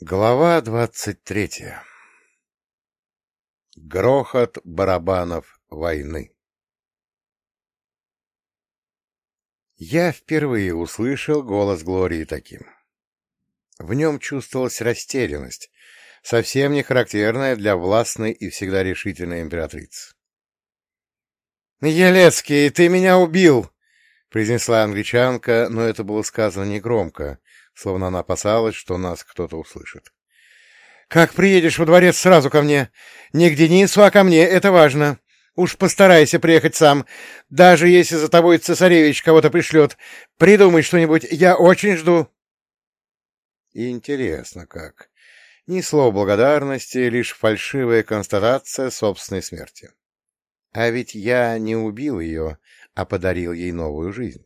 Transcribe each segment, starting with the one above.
Глава двадцать третья Грохот барабанов войны Я впервые услышал голос Глории таким. В нем чувствовалась растерянность, совсем не характерная для властной и всегда решительной императрицы. «Елецкий, ты меня убил!» — произнесла англичанка, но это было сказано негромко, словно она опасалась, что нас кто-то услышит. — Как приедешь во дворец, сразу ко мне. Не к Денису, а ко мне, это важно. Уж постарайся приехать сам, даже если за тобой цесаревич кого-то пришлет. Придумай что-нибудь, я очень жду. Интересно как. Ни слова благодарности, лишь фальшивая констатация собственной смерти. А ведь я не убил ее, а подарил ей новую жизнь.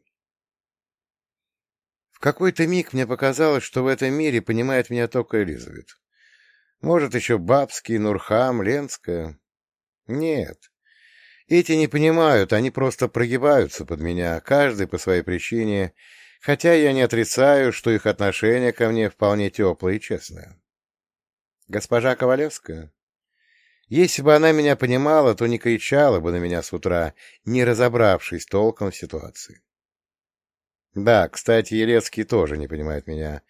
В какой-то миг мне показалось, что в этом мире понимает меня только Элизабет. Может, еще Бабский, Нурхам, Ленская. Нет. Эти не понимают, они просто прогибаются под меня, каждый по своей причине, хотя я не отрицаю, что их отношение ко мне вполне теплое и честное. Госпожа Ковалевская? Если бы она меня понимала, то не кричала бы на меня с утра, не разобравшись толком в ситуации. Да, кстати, Елецкий тоже не понимает меня.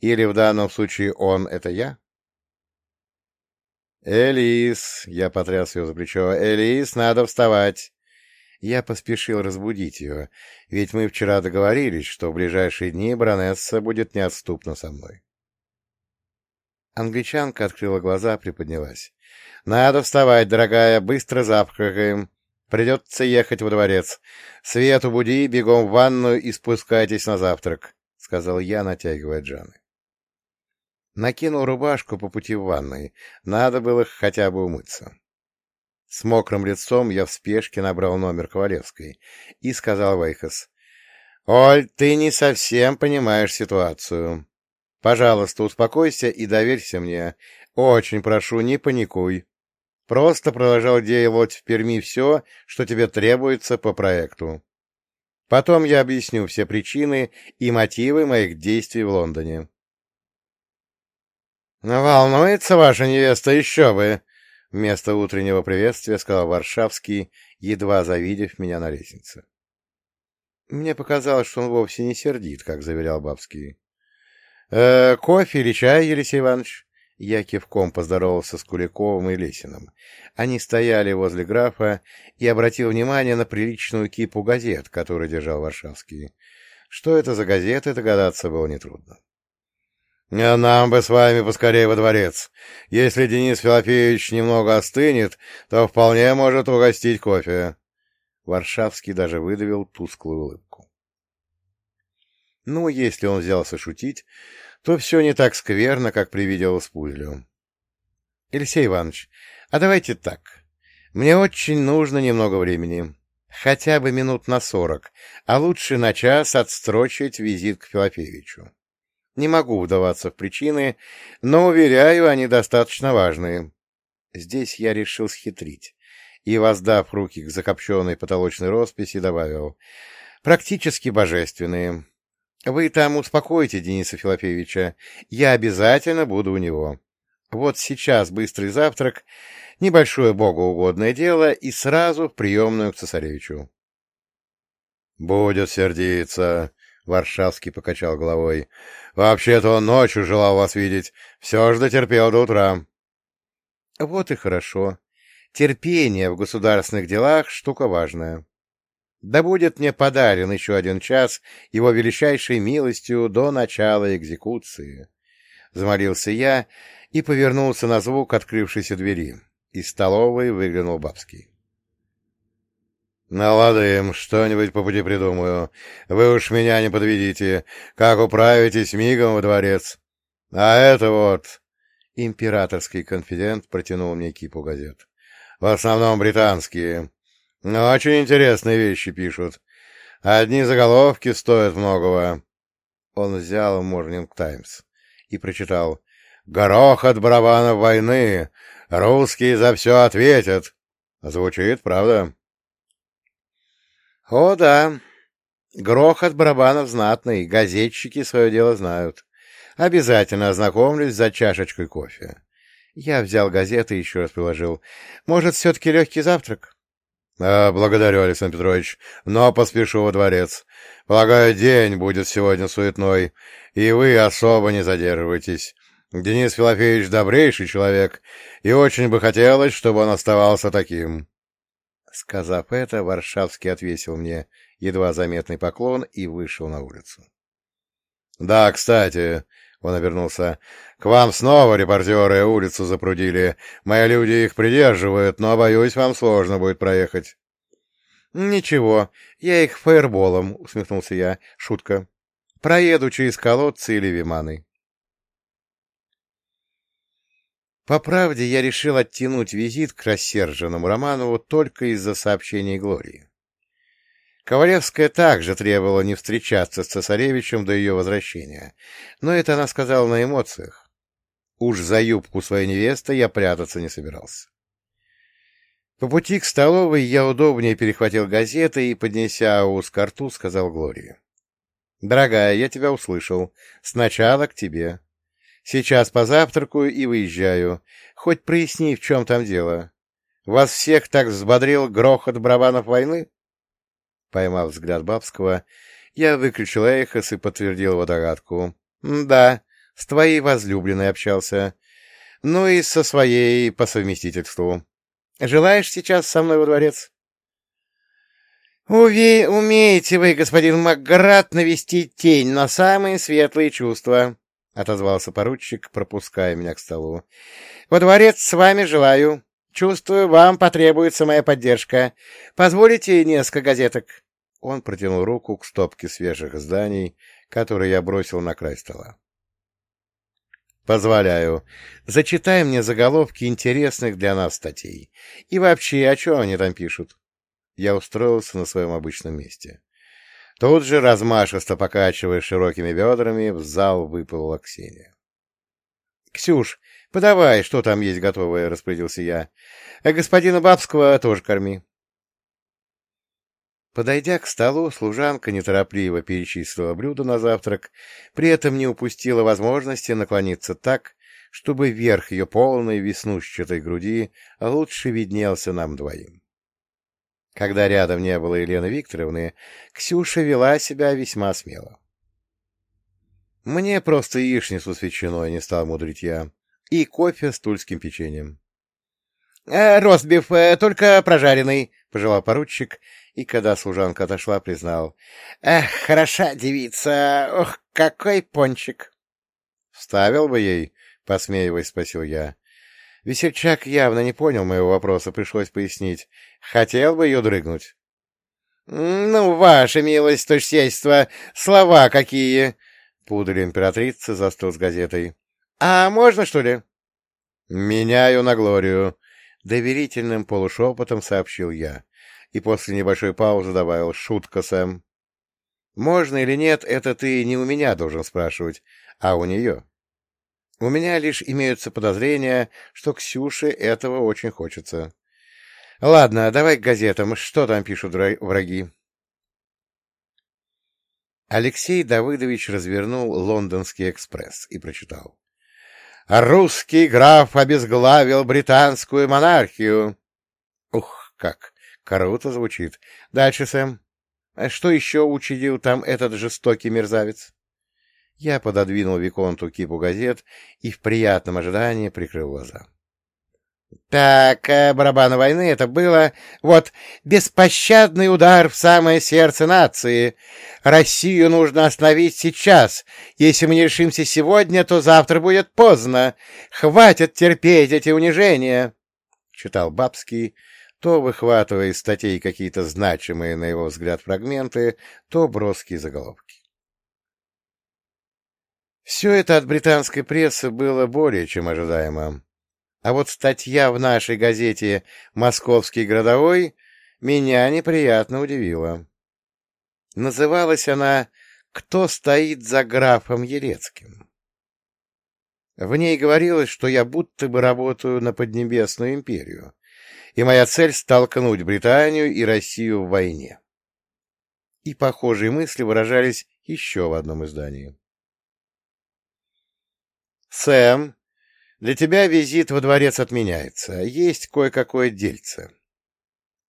Или в данном случае он — это я? «Элис!» — я потряс ее за плечо. «Элис, надо вставать!» Я поспешил разбудить ее, ведь мы вчера договорились, что в ближайшие дни баронесса будет неотступна со мной. Англичанка открыла глаза, приподнялась. «Надо вставать, дорогая, быстро завтракаем. Придется ехать во дворец. Свету буди, бегом в ванную и спускайтесь на завтрак, — сказал я, натягивая Джаны. Накинул рубашку по пути в ванной. Надо было хотя бы умыться. С мокрым лицом я в спешке набрал номер Ковалевской и сказал Вейхас. — Оль, ты не совсем понимаешь ситуацию. Пожалуйста, успокойся и доверься мне. Очень прошу, не паникуй. Просто продолжал делать в Перми все, что тебе требуется по проекту. Потом я объясню все причины и мотивы моих действий в Лондоне. «Волнуется ваша невеста еще бы!» Вместо утреннего приветствия сказал Варшавский, едва завидев меня на лестнице. Мне показалось, что он вовсе не сердит, как заверял Бабский. «Э, «Кофе или чай, Елисей Иванович?» Я кивком поздоровался с Куликовым и Лесиным. Они стояли возле графа и обратил внимание на приличную кипу газет, которую держал Варшавский. Что это за газеты, догадаться было нетрудно. «А нам бы с вами поскорее во дворец. Если Денис Филофеевич немного остынет, то вполне может угостить кофе». Варшавский даже выдавил тусклую улыбку. Ну, если он взялся шутить, то все не так скверно, как привиделось Пузлю. — Алексей Иванович, а давайте так. Мне очень нужно немного времени. Хотя бы минут на сорок, а лучше на час отстрочить визит к Филофеевичу. Не могу вдаваться в причины, но, уверяю, они достаточно важные. Здесь я решил схитрить и, воздав руки к закопченной потолочной росписи, добавил «практически божественные». Вы там успокойте Дениса Филофеевича. Я обязательно буду у него. Вот сейчас быстрый завтрак, небольшое богоугодное дело и сразу в приемную к цесаревичу. — Будет сердиться, — Варшавский покачал головой. — Вообще-то он ночью желал вас видеть. Все же дотерпел до утра. — Вот и хорошо. Терпение в государственных делах — штука важная. Да будет мне подарен еще один час его величайшей милостью до начала экзекуции. Замолился я и повернулся на звук открывшейся двери. Из столовой выглянул Бабский. — Наладаем, что-нибудь по пути придумаю. Вы уж меня не подведите. Как управитесь мигом во дворец. А это вот... Императорский конфидент протянул мне кипу газет. В основном британские. Очень интересные вещи пишут. Одни заголовки стоят многого. Он взял Morning Times и прочитал «Горох от барабанов войны! Русские за все ответят!» Звучит, правда? О, да. Грохот барабанов знатный, газетчики свое дело знают. Обязательно ознакомлюсь за чашечкой кофе. Я взял газеты и еще раз приложил. Может, все-таки легкий завтрак? А, — Благодарю, Александр Петрович, но поспешу во дворец. Полагаю, день будет сегодня суетной, и вы особо не задерживайтесь. Денис Филофеевич добрейший человек, и очень бы хотелось, чтобы он оставался таким. Сказав это, Варшавский отвесил мне едва заметный поклон и вышел на улицу. — Да, кстати, — он обернулся, — к вам снова репортеры улицу запрудили. Мои люди их придерживают, но, боюсь, вам сложно будет проехать. — Ничего, я их фаерболом, — усмехнулся я. Шутка. Проеду через колодцы или виманы. По правде, я решил оттянуть визит к рассерженному Романову только из-за сообщений Глории. Ковалевская также требовала не встречаться с цесаревичем до ее возвращения, но это она сказала на эмоциях. Уж за юбку своей невесты я прятаться не собирался. По пути к столовой я удобнее перехватил газеты и, поднеся ус к рту, сказал Глории. — Дорогая, я тебя услышал. Сначала к тебе. Сейчас позавтракаю и выезжаю. Хоть проясни, в чем там дело. Вас всех так взбодрил грохот барабанов войны? Поймав взгляд Бабского, я выключил эхос и подтвердил его догадку. — Да, с твоей возлюбленной общался. Ну и со своей по совместительству. Желаешь сейчас со мной во дворец? — Уве... Умеете вы, господин Макград, навести тень на самые светлые чувства. — отозвался поручик, пропуская меня к столу. — Во дворец с вами желаю. Чувствую, вам потребуется моя поддержка. Позволите несколько газеток? Он протянул руку к стопке свежих изданий, которые я бросил на край стола. — Позволяю. Зачитай мне заголовки интересных для нас статей. И вообще, о чем они там пишут? Я устроился на своем обычном месте. Тут же, размашисто покачивая широкими бедрами, в зал выплыла Ксения. — Ксюш, подавай, что там есть готовое, — распорядился я. — А господина Бабского тоже корми. Подойдя к столу, служанка неторопливо перечислила блюдо на завтрак, при этом не упустила возможности наклониться так, чтобы верх ее полной веснушчатой груди лучше виднелся нам двоим. Когда рядом не было Елены Викторовны, Ксюша вела себя весьма смело. Мне просто яичницу с ветчиной не стал мудрить я. И кофе с тульским печеньем. «Э, — Ростбиф, э, только прожаренный, — пожелал поручик, и когда служанка отошла, признал. — Эх, хороша девица, ох, какой пончик! — Вставил бы ей, — посмеиваясь, спросил я. Весельчак явно не понял моего вопроса, пришлось пояснить. Хотел бы ее дрыгнуть. — Ну, ваша милость, то слова какие! — пудель императрицы застыл с газетой. — А можно, что ли? — Меняю на Глорию, — доверительным полушепотом сообщил я. И после небольшой паузы добавил «Шутка, Сэм». «Можно или нет, это ты не у меня должен спрашивать, а у нее». У меня лишь имеются подозрения, что Ксюше этого очень хочется. Ладно, давай к газетам. Что там пишут враги? Алексей Давыдович развернул «Лондонский экспресс» и прочитал. «Русский граф обезглавил британскую монархию». Ух, как круто звучит. Дальше, Сэм. А что еще учудил там этот жестокий мерзавец? Я пододвинул Виконту кипу газет и в приятном ожидании прикрыл глаза. Так, э, барабаны войны это было... Вот, беспощадный удар в самое сердце нации. Россию нужно остановить сейчас. Если мы не решимся сегодня, то завтра будет поздно. Хватит терпеть эти унижения. Читал Бабский, то выхватывая из статей какие-то значимые, на его взгляд, фрагменты, то броские заголовки. Все это от британской прессы было более чем ожидаемо. А вот статья в нашей газете «Московский городовой» меня неприятно удивила. Называлась она «Кто стоит за графом Елецким?». В ней говорилось, что я будто бы работаю на Поднебесную империю, и моя цель — столкнуть Британию и Россию в войне. И похожие мысли выражались еще в одном издании. Сэм, для тебя визит во дворец отменяется. Есть кое-какое дельце.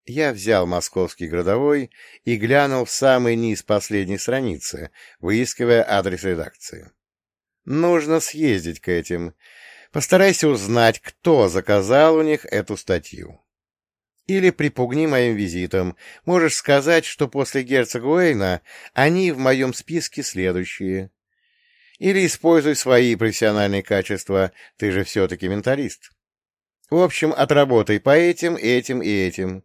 Я взял московский городовой и глянул в самый низ последней страницы, выискивая адрес редакции. Нужно съездить к этим. Постарайся узнать, кто заказал у них эту статью. Или припугни моим визитом. Можешь сказать, что после герцога Уэйна они в моем списке следующие. Или используй свои профессиональные качества, ты же все-таки менталист. В общем, отработай по этим, этим и этим.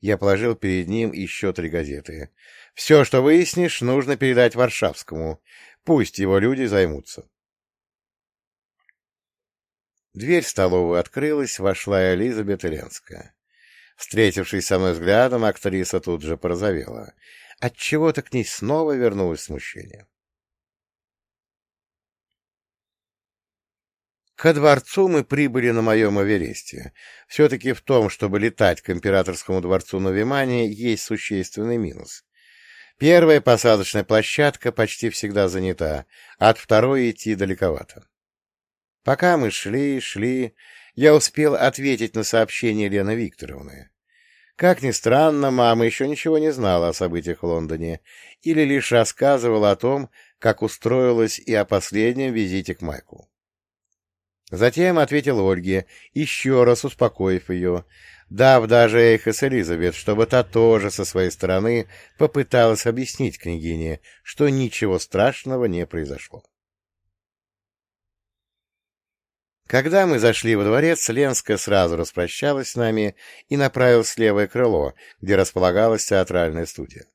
Я положил перед ним еще три газеты. Все, что выяснишь, нужно передать Варшавскому. Пусть его люди займутся. Дверь в столовую открылась, вошла Элизабет Эленская. Встретившись со мной взглядом, актриса тут же порозовела. Отчего-то к ней снова вернулось смущение. Ко дворцу мы прибыли на моем Эвересте. Все-таки в том, чтобы летать к императорскому дворцу на Вимане, есть существенный минус. Первая посадочная площадка почти всегда занята, от второй идти далековато. Пока мы шли, шли, я успел ответить на сообщение Лены Викторовны. Как ни странно, мама еще ничего не знала о событиях в Лондоне или лишь рассказывала о том, как устроилась и о последнем визите к Майку. Затем ответил Ольге, еще раз успокоив ее, дав даже эхо с Элизабет, чтобы та тоже со своей стороны попыталась объяснить княгине, что ничего страшного не произошло. Когда мы зашли во дворец, Ленская сразу распрощалась с нами и направилась в левое крыло, где располагалась театральная студия.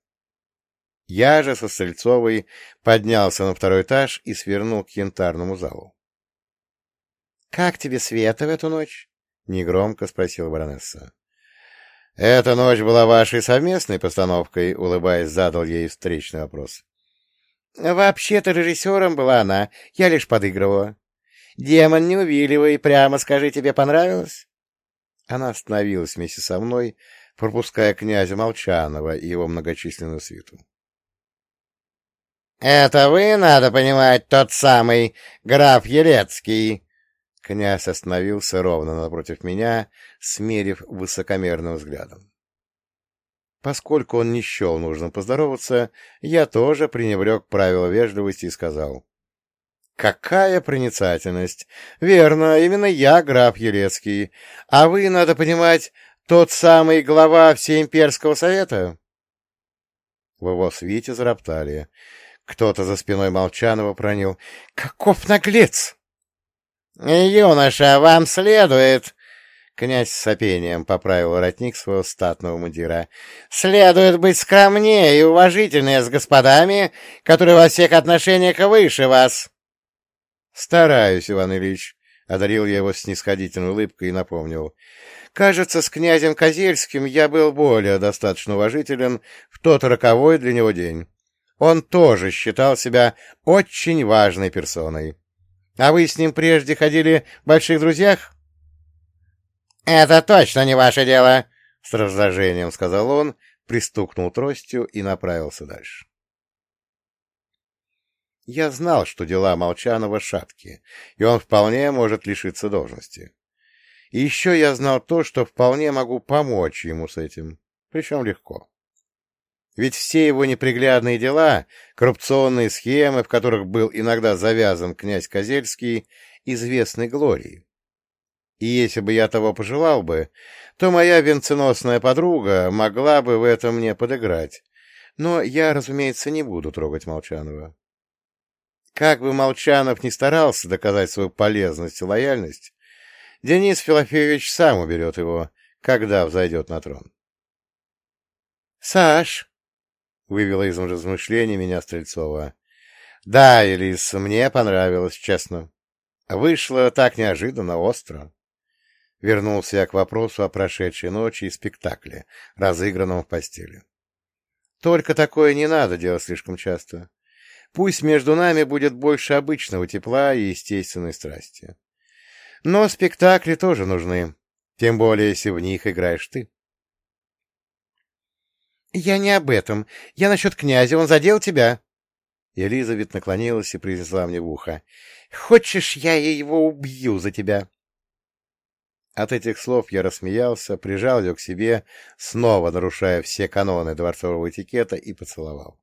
Я же со Стрельцовой поднялся на второй этаж и свернул к янтарному залу. — Как тебе света в эту ночь? — негромко спросила баронесса. — Эта ночь была вашей совместной постановкой, — улыбаясь, задал ей встречный вопрос. — Вообще-то режиссером была она, я лишь подыгрывала. Демон, не увиливай, прямо скажи, тебе понравилось? Она остановилась вместе со мной, пропуская князя Молчанова и его многочисленную свиту. — Это вы, надо понимать, тот самый граф Елецкий? Князь остановился ровно напротив меня, смерив высокомерным взглядом. Поскольку он не счел нужным поздороваться, я тоже пренебрег правила вежливости и сказал. Какая проницательность! Верно, именно я граф Елецкий. А вы, надо понимать, тот самый глава Всеимперского совета? В его свите зароптали. Кто-то за спиной Молчанова пронил. «Каков наглец!» «Юноша, вам следует...» Князь с сопением поправил воротник своего статного мундира. «Следует быть скромнее и уважительнее с господами, которые во всех отношениях выше вас». — Стараюсь, Иван Ильич, — одарил я его снисходительной улыбкой и напомнил. — Кажется, с князем Козельским я был более достаточно уважителен в тот роковой для него день. Он тоже считал себя очень важной персоной. А вы с ним прежде ходили в больших друзьях? — Это точно не ваше дело, — с раздражением сказал он, пристукнул тростью и направился дальше. Я знал, что дела Молчанова шаткие, и он вполне может лишиться должности. И еще я знал то, что вполне могу помочь ему с этим, причем легко. Ведь все его неприглядные дела, коррупционные схемы, в которых был иногда завязан князь Козельский, известны Глории. И если бы я того пожелал бы, то моя венценосная подруга могла бы в этом мне подыграть. Но я, разумеется, не буду трогать Молчанова. Как бы Молчанов не старался доказать свою полезность и лояльность, Денис Филофеевич сам уберет его, когда взойдет на трон. — Саш! — вывела из размышлений меня Стрельцова. — Да, Элис, мне понравилось, честно. Вышло так неожиданно, остро. Вернулся я к вопросу о прошедшей ночи и спектакле, разыгранном в постели. Только такое не надо делать слишком часто. Пусть между нами будет больше обычного тепла и естественной страсти. Но спектакли тоже нужны, тем более, если в них играешь ты. — Я не об этом. Я насчет князя. Он задел тебя? Елизавет наклонилась и произнесла мне в ухо. — Хочешь, я его убью за тебя? От этих слов я рассмеялся, прижал ее к себе, снова нарушая все каноны дворцового этикета, и поцеловал.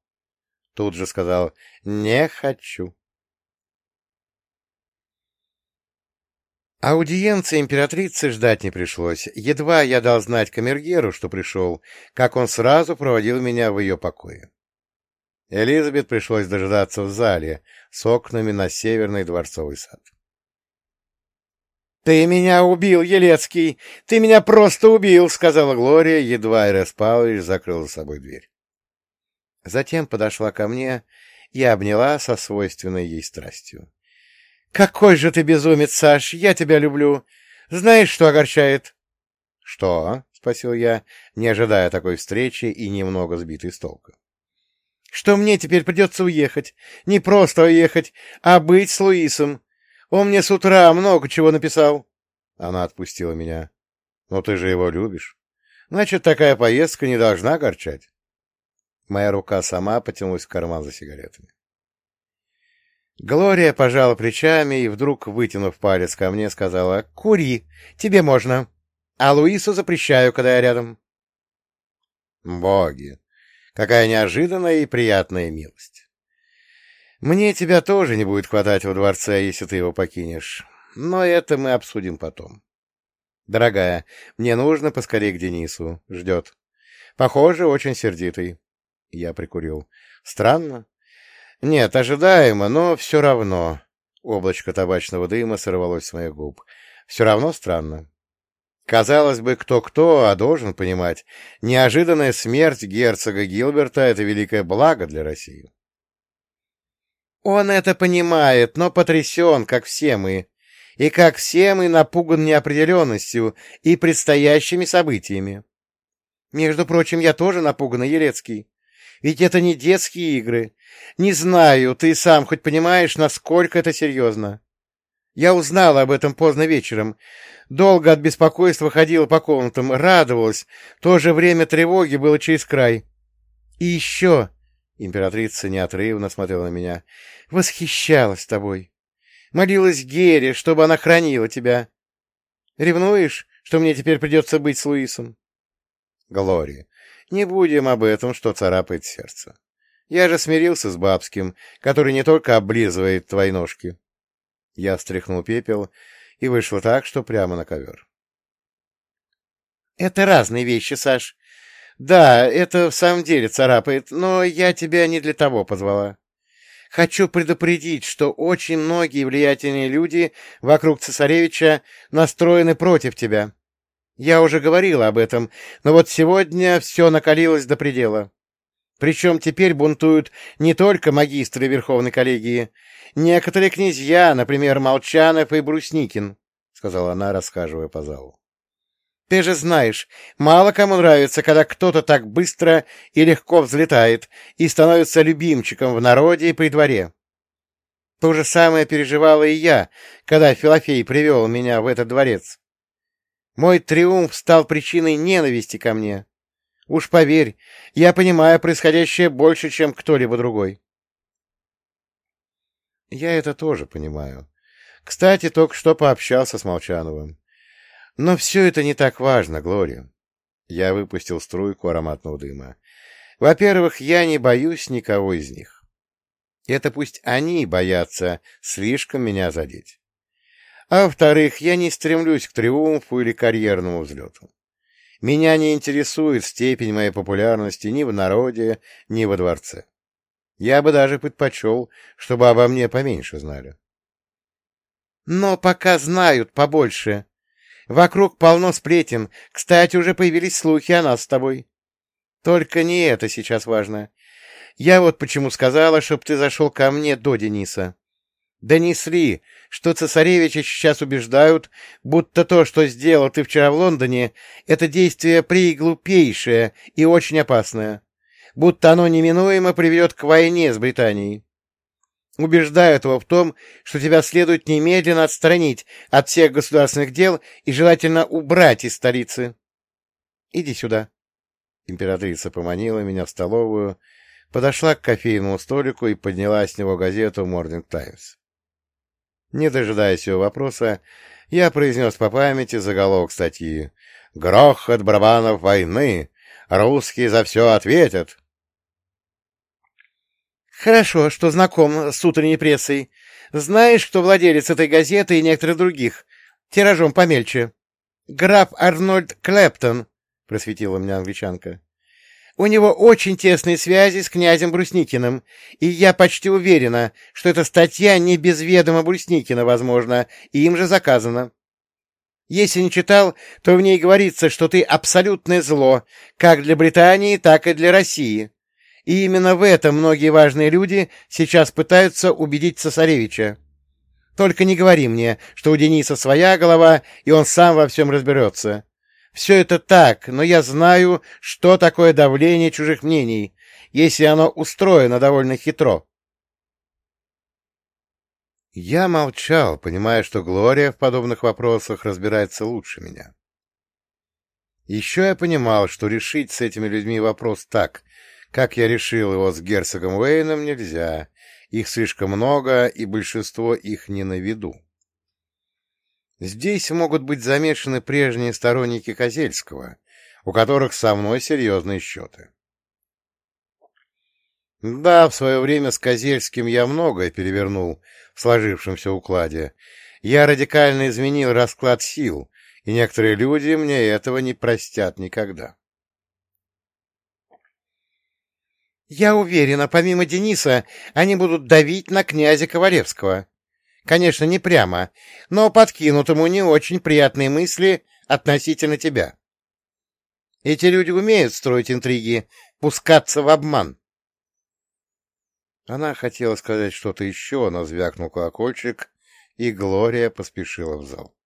Тут же сказал «Не хочу». Аудиенции императрицы ждать не пришлось. Едва я дал знать камергеру, что пришел, как он сразу проводил меня в ее покое. Элизабет пришлось дожидаться в зале с окнами на северный дворцовый сад. «Ты меня убил, Елецкий! Ты меня просто убил!» — сказала Глория, едва Ирес Павлович закрыл за собой дверь. Затем подошла ко мне и обняла со свойственной ей страстью. — Какой же ты безумец, Саш! Я тебя люблю! Знаешь, что огорчает? — Что? — спросил я, не ожидая такой встречи и немного сбитый с толка. — Что мне теперь придется уехать. Не просто уехать, а быть с Луисом. Он мне с утра много чего написал. Она отпустила меня. — Но ты же его любишь. Значит, такая поездка не должна огорчать. Моя рука сама потянулась в карман за сигаретами. Глория пожала плечами и, вдруг вытянув палец ко мне, сказала «Кури, тебе можно, а Луису запрещаю, когда я рядом». Боги, какая неожиданная и приятная милость. Мне тебя тоже не будет хватать во дворце, если ты его покинешь, но это мы обсудим потом. Дорогая, мне нужно поскорее к Денису, ждет. Похоже, очень сердитый. Я прикурил. Странно. Нет, ожидаемо, но все равно. Облачко табачного дыма сорвалось с моих губ. Все равно странно. Казалось бы, кто-кто, а должен понимать, неожиданная смерть герцога Гилберта — это великое благо для России. Он это понимает, но потрясен, как все мы. И как все мы напуган неопределенностью и предстоящими событиями. Между прочим, я тоже напуган, Елецкий. Ведь это не детские игры. Не знаю, ты сам хоть понимаешь, насколько это серьезно. Я узнала об этом поздно вечером. Долго от беспокойства ходила по комнатам, радовалась. В то же время тревоги было через край. И еще... Императрица неотрывно смотрела на меня. Восхищалась тобой. Молилась Гере, чтобы она хранила тебя. Ревнуешь, что мне теперь придется быть с Луисом? Глория, не будем об этом, что царапает сердце. Я же смирился с бабским, который не только облизывает твои ножки. Я стряхнул пепел и вышло так, что прямо на ковер. Это разные вещи, Саш. Да, это в самом деле царапает, но я тебя не для того позвала. Хочу предупредить, что очень многие влиятельные люди вокруг цесаревича настроены против тебя. Я уже говорил об этом, но вот сегодня все накалилось до предела. Причем теперь бунтуют не только магистры Верховной коллегии, некоторые князья, например, Молчанов и Брусникин, — сказала она, расхаживая по залу. Ты же знаешь, мало кому нравится, когда кто-то так быстро и легко взлетает и становится любимчиком в народе и при дворе. То же самое переживала и я, когда Филофей привел меня в этот дворец. Мой триумф стал причиной ненависти ко мне. Уж поверь, я понимаю происходящее больше, чем кто-либо другой. Я это тоже понимаю. Кстати, только что пообщался с Молчановым. Но все это не так важно, Глория. Я выпустил струйку ароматного дыма. Во-первых, я не боюсь никого из них. Это пусть они боятся слишком меня задеть. А во-вторых, я не стремлюсь к триумфу или карьерному взлету. Меня не интересует степень моей популярности ни в народе, ни во дворце. Я бы даже предпочел, чтобы обо мне поменьше знали. Но пока знают побольше. Вокруг полно сплетен. Кстати, уже появились слухи о нас с тобой. Только не это сейчас важно. Я вот почему сказала, чтоб ты зашел ко мне до Дениса. Донесли, что цесаревича сейчас убеждают, будто то, что сделал ты вчера в Лондоне, это действие преглупейшее и очень опасное, будто оно неминуемо приведет к войне с Британией. Убеждают его в том, что тебя следует немедленно отстранить от всех государственных дел и желательно убрать из столицы. Иди сюда. Императрица поманила меня в столовую, подошла к кофейному столику и подняла с него газету «Морнинг Таймс». Не дожидаясь его вопроса, я произнес по памяти заголовок статьи «Грохот барабанов войны! Русские за все ответят!» «Хорошо, что знаком с утренней прессой. Знаешь, кто владелец этой газеты и некоторых других? Тиражом помельче. Граф Арнольд Клэптон», — просветила меня англичанка. У него очень тесные связи с князем Брусникиным, и я почти уверена, что эта статья не без ведома Брусникина, возможно, и им же заказана. Если не читал, то в ней говорится, что ты абсолютное зло, как для Британии, так и для России. И именно в этом многие важные люди сейчас пытаются убедить цесаревича. Только не говори мне, что у Дениса своя голова, и он сам во всем разберется. Все это так, но я знаю, что такое давление чужих мнений, если оно устроено довольно хитро. Я молчал, понимая, что Глория в подобных вопросах разбирается лучше меня. Еще я понимал, что решить с этими людьми вопрос так, как я решил его с герцогом Уэйном, нельзя. Их слишком много, и большинство их не на виду. Здесь могут быть замешаны прежние сторонники Козельского, у которых со мной серьезные счеты. Да, в свое время с Козельским я многое перевернул в сложившемся укладе. Я радикально изменил расклад сил, и некоторые люди мне этого не простят никогда. Я уверена, помимо Дениса, они будут давить на князя Ковалевского, Конечно, не прямо, но подкинут ему не очень приятные мысли относительно тебя. Эти люди умеют строить интриги, пускаться в обман. Она хотела сказать что-то еще, но звякнул колокольчик, и Глория поспешила в зал.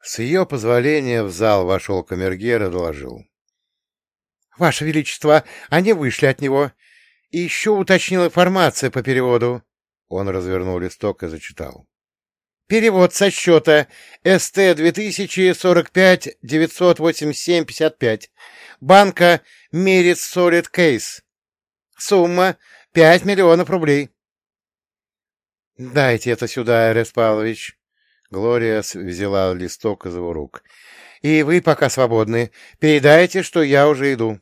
С ее позволения в зал вошел камергер и доложил. — Ваше Величество, они вышли от него. И еще уточнил информацию по переводу. Он развернул листок и зачитал. Перевод со счета СТ 2045-987-55. Банка Мерит Solid Case. Сумма 5 миллионов рублей. «Дайте это сюда, Эрес Павлович». Глория взяла листок из его рук. «И вы пока свободны. Передайте, что я уже иду».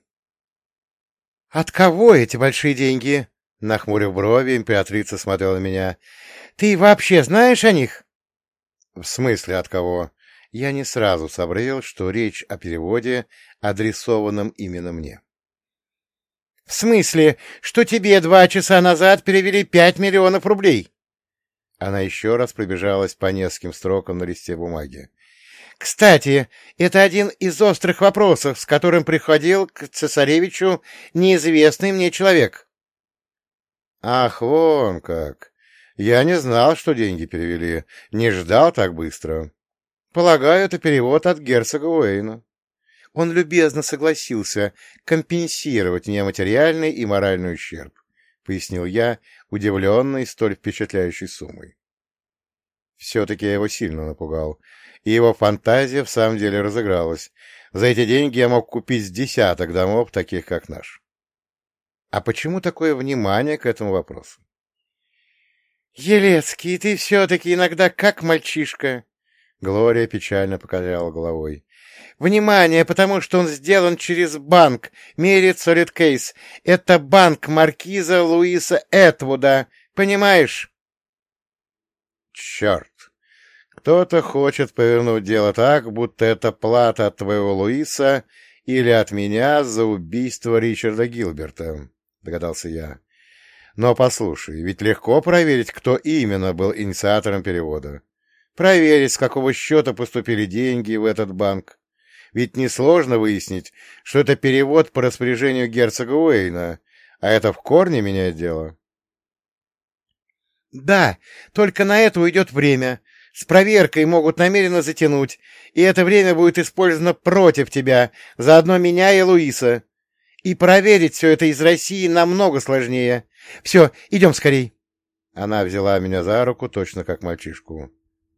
«От кого эти большие деньги?» Нахмурив брови, императрица смотрела на меня. — Ты вообще знаешь о них? — В смысле от кого? Я не сразу сообразил, что речь о переводе, адресованном именно мне. — В смысле, что тебе два часа назад перевели пять миллионов рублей? Она еще раз пробежалась по нескольким строкам на листе бумаги. — Кстати, это один из острых вопросов, с которым приходил к цесаревичу неизвестный мне человек. — Ах, вон как! Я не знал, что деньги перевели. Не ждал так быстро. Полагаю, это перевод от герцога Уэйна. Он любезно согласился компенсировать мне материальный и моральный ущерб, — пояснил я, удивленный столь впечатляющей суммой. Все-таки я его сильно напугал, и его фантазия в самом деле разыгралась. За эти деньги я мог купить десяток домов, таких как наш. А почему такое внимание к этому вопросу? — Елецкий, ты все-таки иногда как мальчишка. Глория печально покачала головой. — Внимание, потому что он сделан через банк Мерит Солид Кейс. Это банк маркиза Луиса Этвуда. Понимаешь? — Черт! Кто-то хочет повернуть дело так, будто это плата от твоего Луиса или от меня за убийство Ричарда Гилберта. — догадался я. «Но послушай, ведь легко проверить, кто именно был инициатором перевода. Проверить, с какого счета поступили деньги в этот банк. Ведь несложно выяснить, что это перевод по распоряжению герцога Уэйна, а это в корне меняет дело». «Да, только на это уйдет время. С проверкой могут намеренно затянуть, и это время будет использовано против тебя, заодно меня и Луиса», и проверить все это из России намного сложнее. Все, идем скорей. Она взяла меня за руку, точно как мальчишку.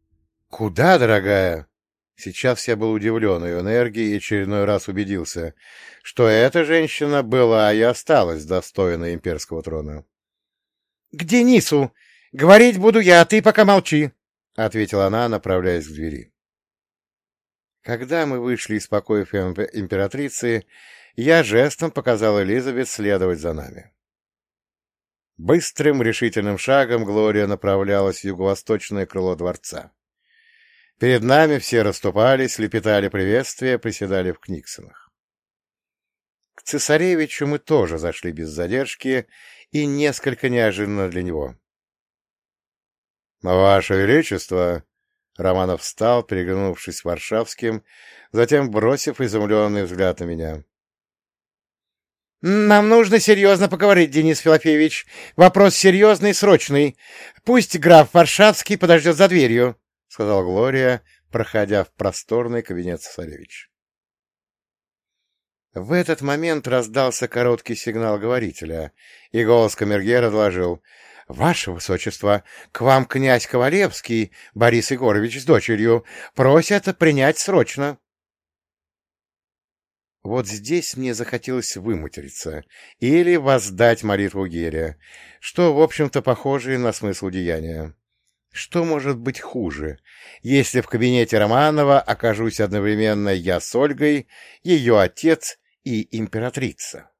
— Куда, дорогая? Сейчас я был удивлен ее энергией и очередной раз убедился, что эта женщина была и осталась достойной имперского трона. — К Денису! Говорить буду я, а ты пока молчи! — ответила она, направляясь к двери. Когда мы вышли из покоев императрицы, я жестом показал Элизабет следовать за нами. Быстрым решительным шагом Глория направлялась в юго-восточное крыло дворца. Перед нами все расступались, лепетали приветствия, приседали в книгсонах. К цесаревичу мы тоже зашли без задержки и несколько неожиданно для него. — Ваше Величество! — Романов встал, переглянувшись с Варшавским, затем бросив изумленный взгляд на меня. — Нам нужно серьезно поговорить, Денис Филофеевич. Вопрос серьезный и срочный. Пусть граф Варшавский подождет за дверью. — сказала Глория, проходя в просторный кабинет цесаревич. В этот момент раздался короткий сигнал говорителя, и голос камергера доложил — Ваше Высочество, к вам князь Ковалевский, Борис Егорович с дочерью, просят принять срочно. Вот здесь мне захотелось выматериться или воздать молитву Герия, что, в общем-то, похоже на смысл деяния. Что может быть хуже, если в кабинете Романова окажусь одновременно я с Ольгой, ее отец и императрица?